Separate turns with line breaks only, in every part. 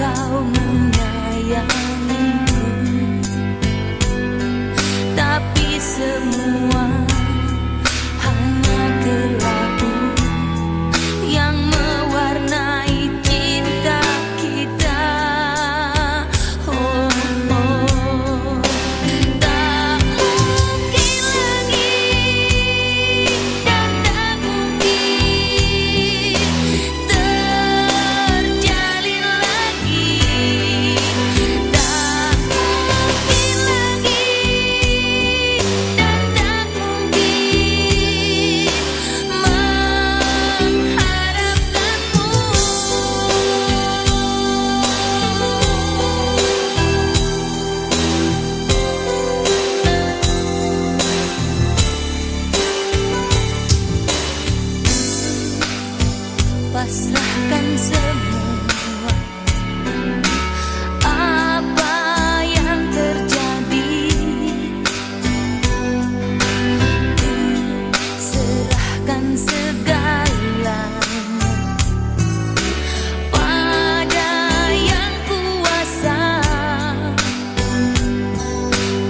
kau menyayangiku. Tapi semua Serahkan semua. Apa yang terjadi? Serahkan segala. Pada yang kuasa.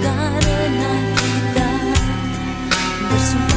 Karena kita bersumpah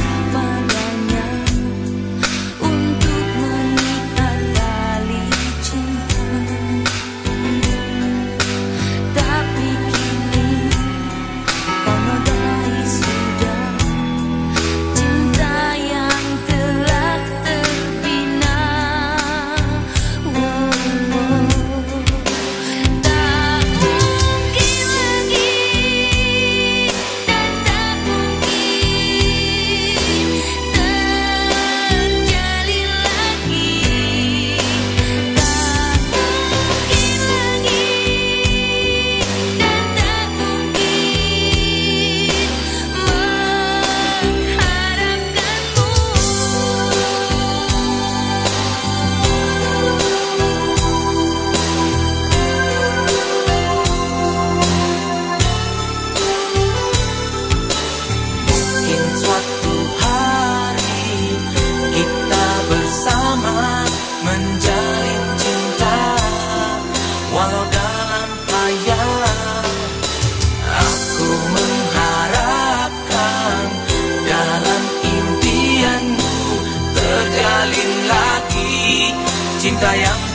cinta yang